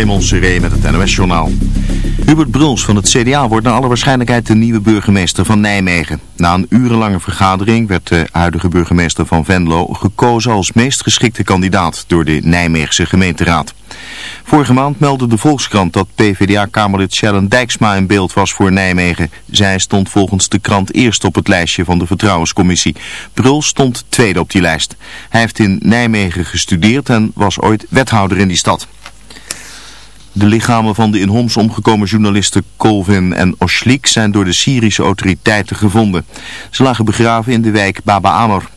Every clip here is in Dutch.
Raymond Seré met het NOS-journaal. Hubert Bruls van het CDA wordt naar alle waarschijnlijkheid de nieuwe burgemeester van Nijmegen. Na een urenlange vergadering werd de huidige burgemeester van Venlo gekozen als meest geschikte kandidaat door de Nijmeegse gemeenteraad. Vorige maand meldde de Volkskrant dat PvdA-kamerlid Sharon Dijksma in beeld was voor Nijmegen. Zij stond volgens de krant eerst op het lijstje van de Vertrouwenscommissie. Bruls stond tweede op die lijst. Hij heeft in Nijmegen gestudeerd en was ooit wethouder in die stad. De lichamen van de in Homs omgekomen journalisten Colvin en Oshlik zijn door de Syrische autoriteiten gevonden. Ze lagen begraven in de wijk Baba Amr.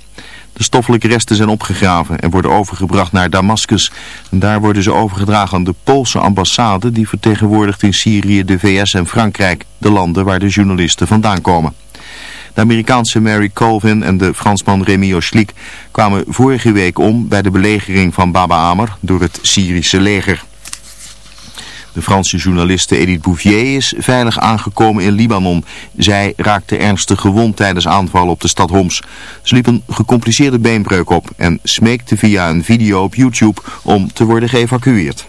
De stoffelijke resten zijn opgegraven en worden overgebracht naar Damascus. En daar worden ze overgedragen aan de Poolse ambassade die vertegenwoordigt in Syrië de VS en Frankrijk, de landen waar de journalisten vandaan komen. De Amerikaanse Mary Colvin en de Fransman Remy Oshlik kwamen vorige week om bij de belegering van Baba Amr door het Syrische leger. De Franse journaliste Edith Bouvier is veilig aangekomen in Libanon. Zij raakte ernstig gewond tijdens aanvallen op de stad Homs. Ze liep een gecompliceerde beenbreuk op en smeekte via een video op YouTube om te worden geëvacueerd.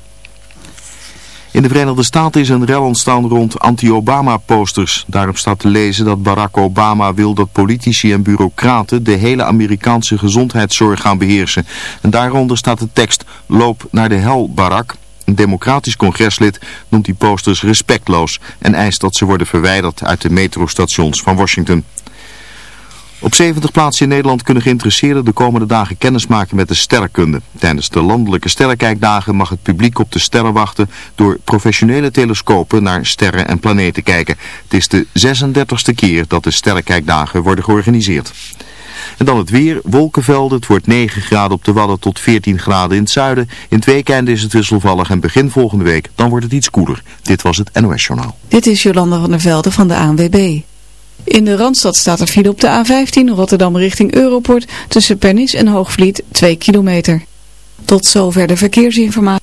In de Verenigde Staten is een rel ontstaan rond anti-Obama-posters. Daarop staat te lezen dat Barack Obama wil dat politici en bureaucraten de hele Amerikaanse gezondheidszorg gaan beheersen. En daaronder staat de tekst, loop naar de hel Barack. Een democratisch congreslid noemt die posters respectloos en eist dat ze worden verwijderd uit de metrostations van Washington. Op 70 plaatsen in Nederland kunnen geïnteresseerden de komende dagen kennis maken met de sterrenkunde. Tijdens de landelijke sterrenkijkdagen mag het publiek op de sterren wachten door professionele telescopen naar sterren en planeten kijken. Het is de 36e keer dat de sterrenkijkdagen worden georganiseerd. En dan het weer, wolkenvelden, het wordt 9 graden op de Wadden tot 14 graden in het zuiden. In het weekend is het wisselvallig en begin volgende week, dan wordt het iets koeler. Dit was het NOS Journaal. Dit is Jolanda van der Velde van de ANWB. In de Randstad staat er file op de A15 Rotterdam richting Europort tussen Pernis en Hoogvliet 2 kilometer. Tot zover de verkeersinformatie.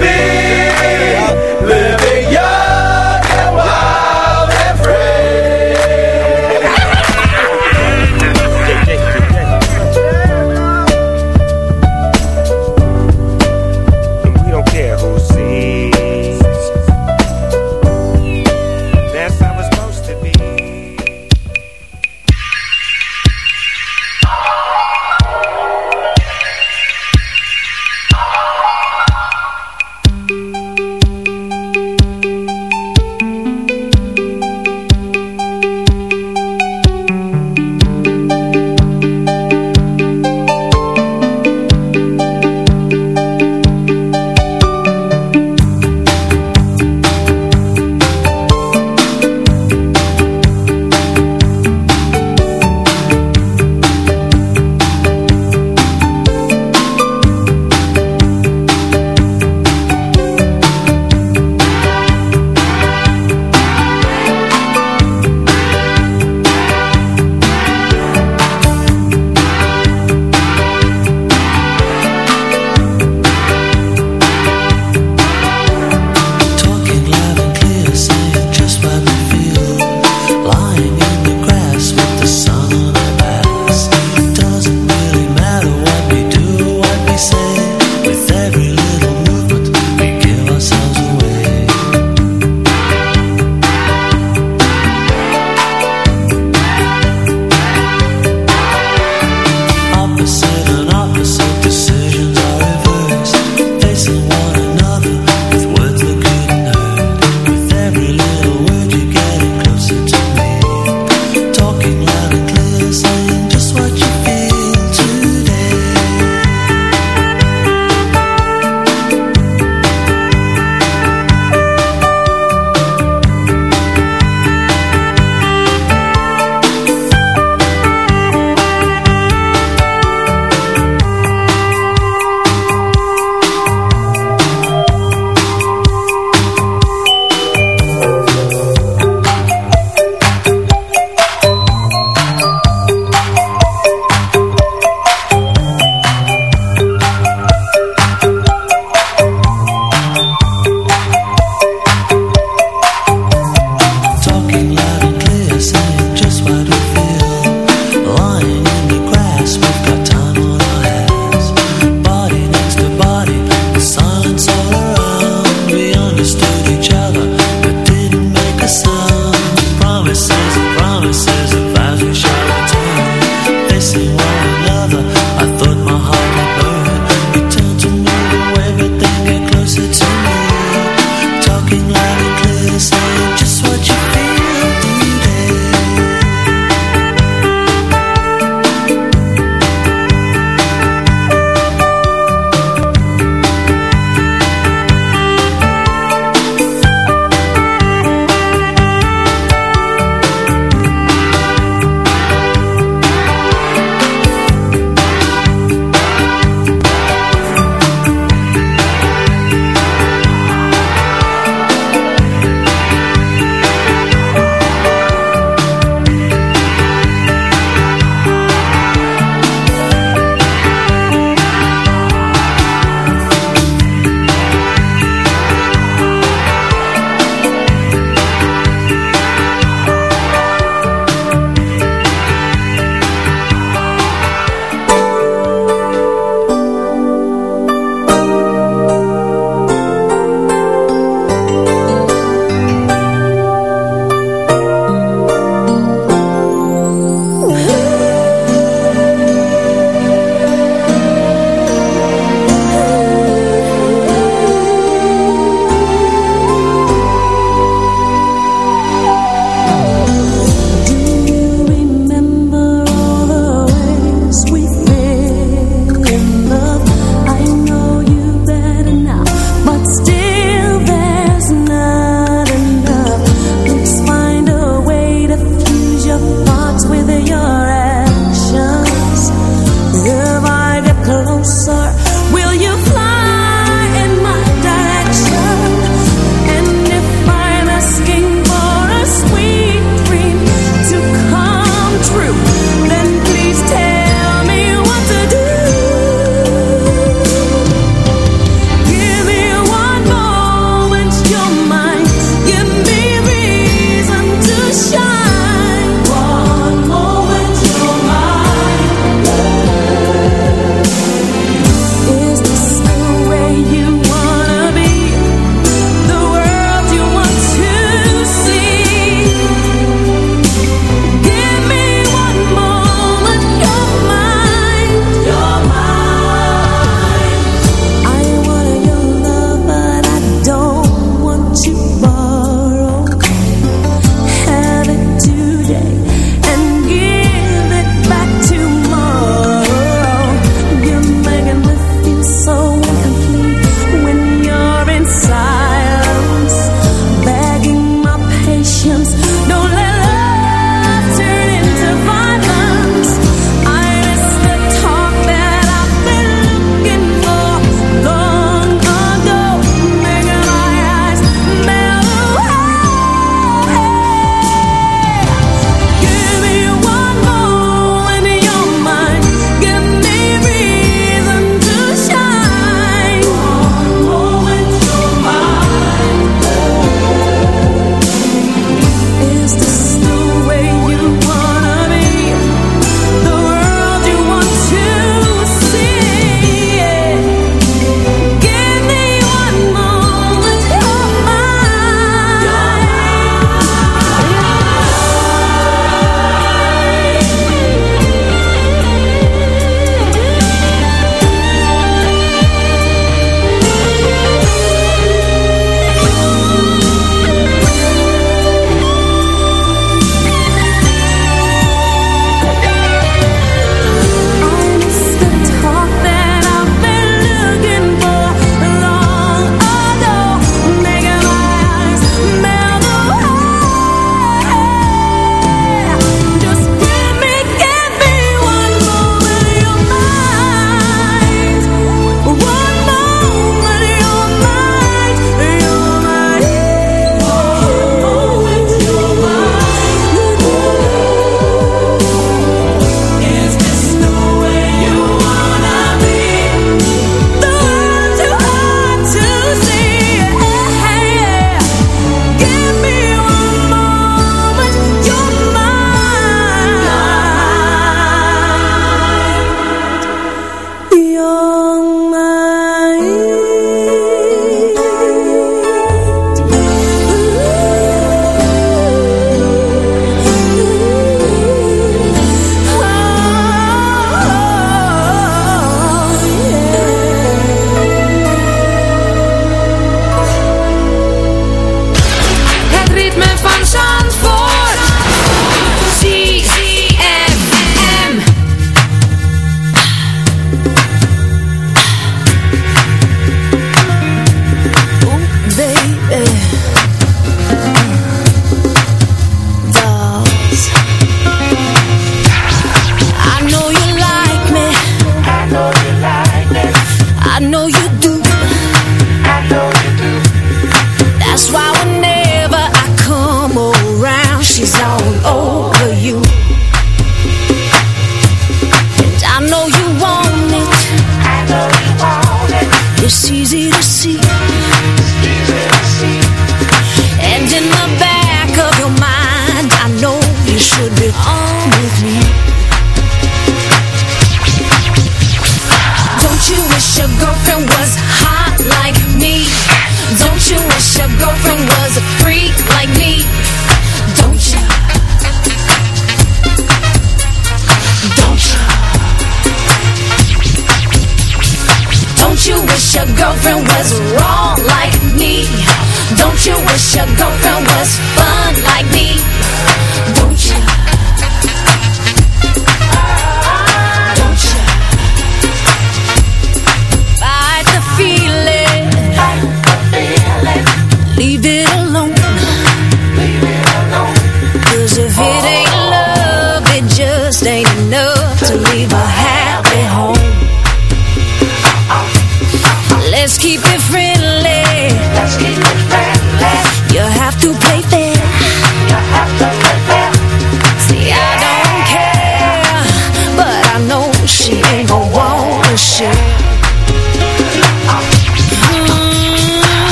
be.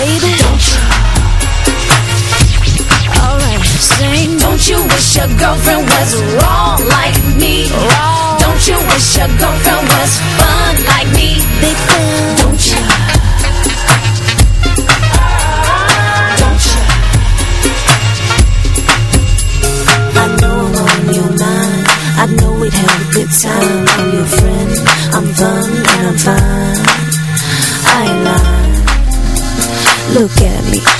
baby. Don't you Alright, sing. Don't you wish your girlfriend was wrong like me? Wrong Don't you wish your girlfriend was fun get me.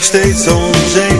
nog steeds onzeker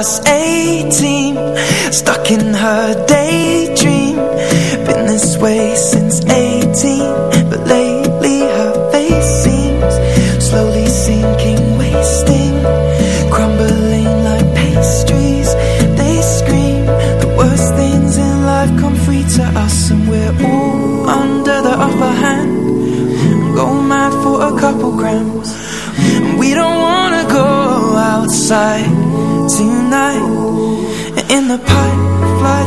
18 Stuck in her day.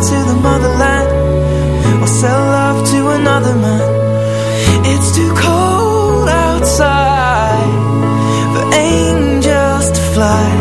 to the motherland or sell love to another man. It's too cold outside for angels to fly.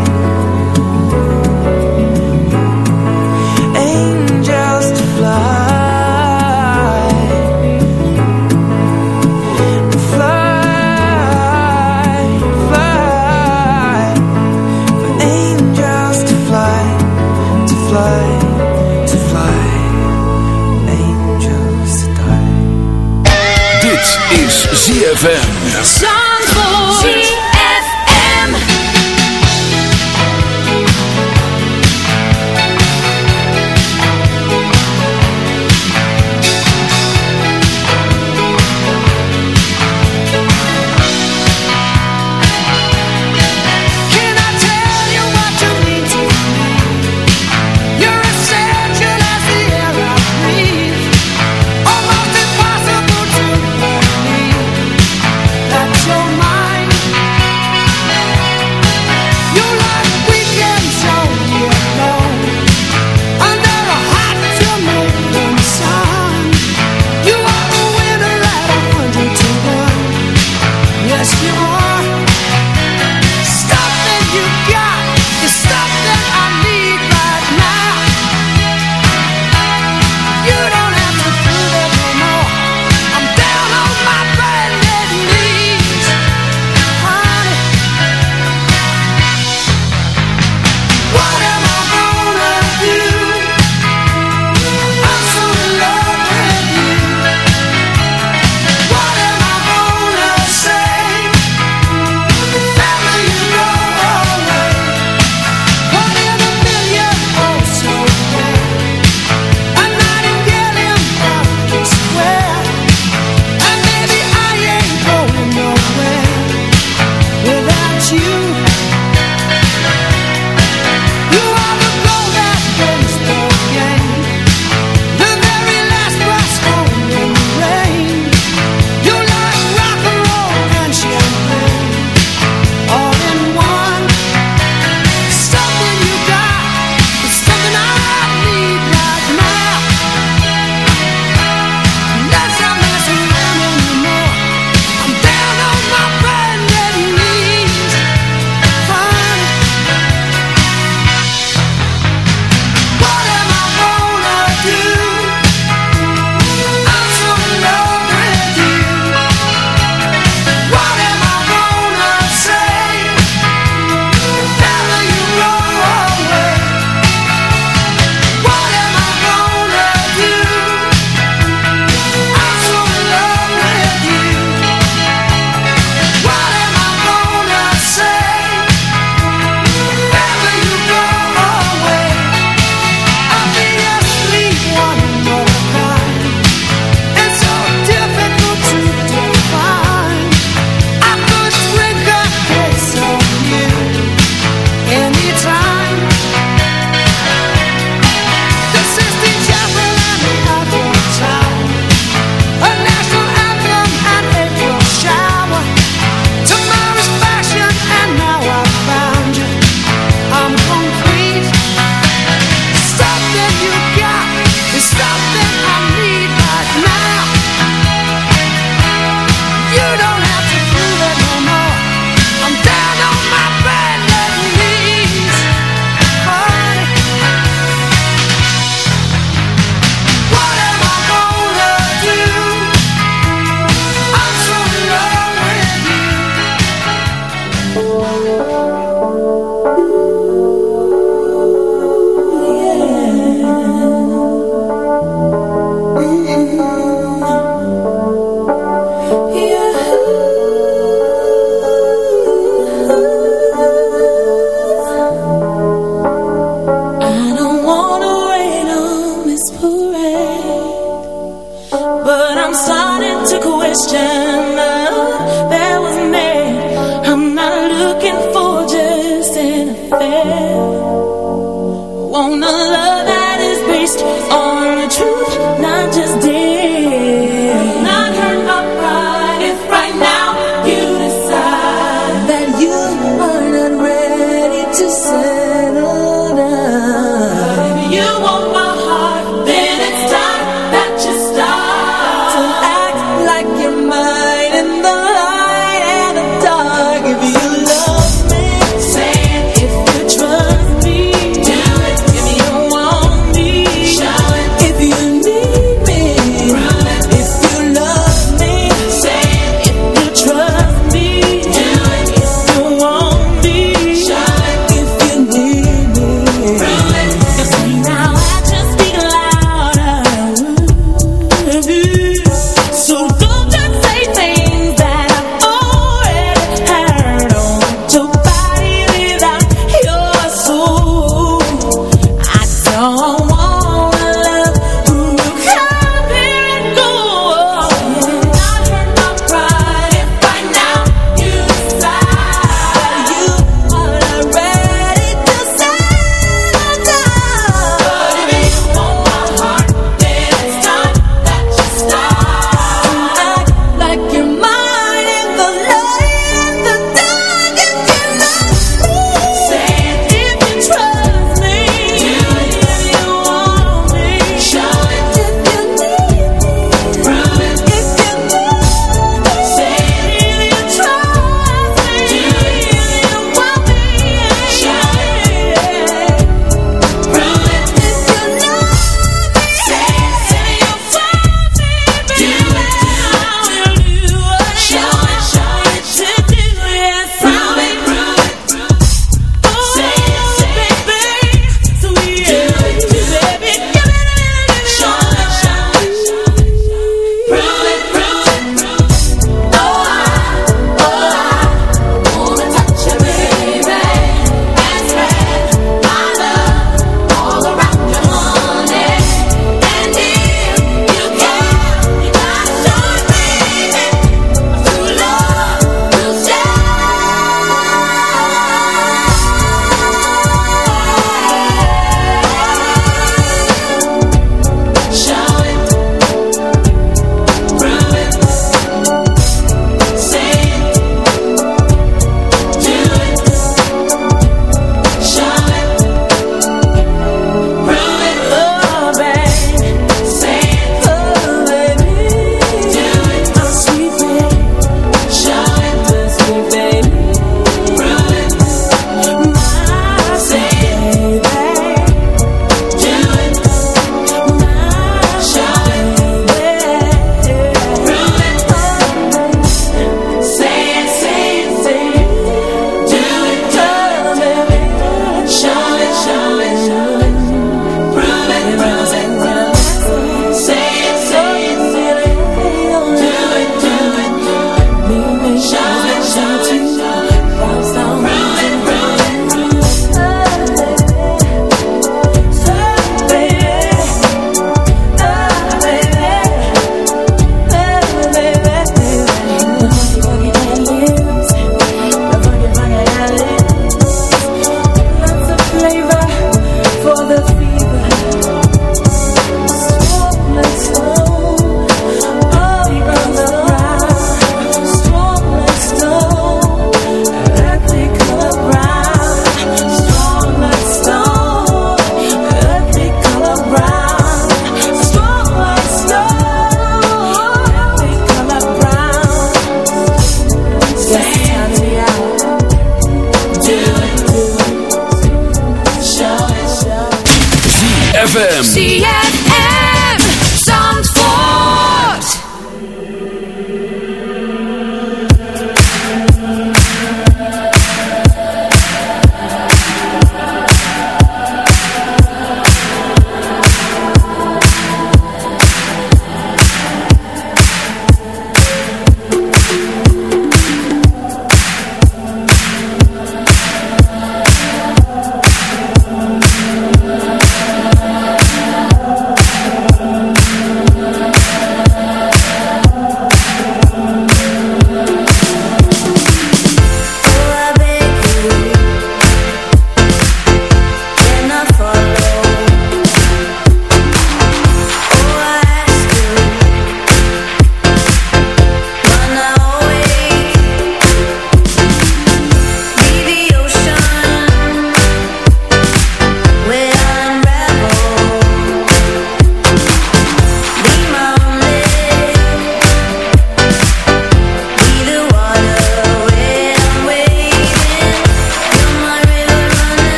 You are not ready to say.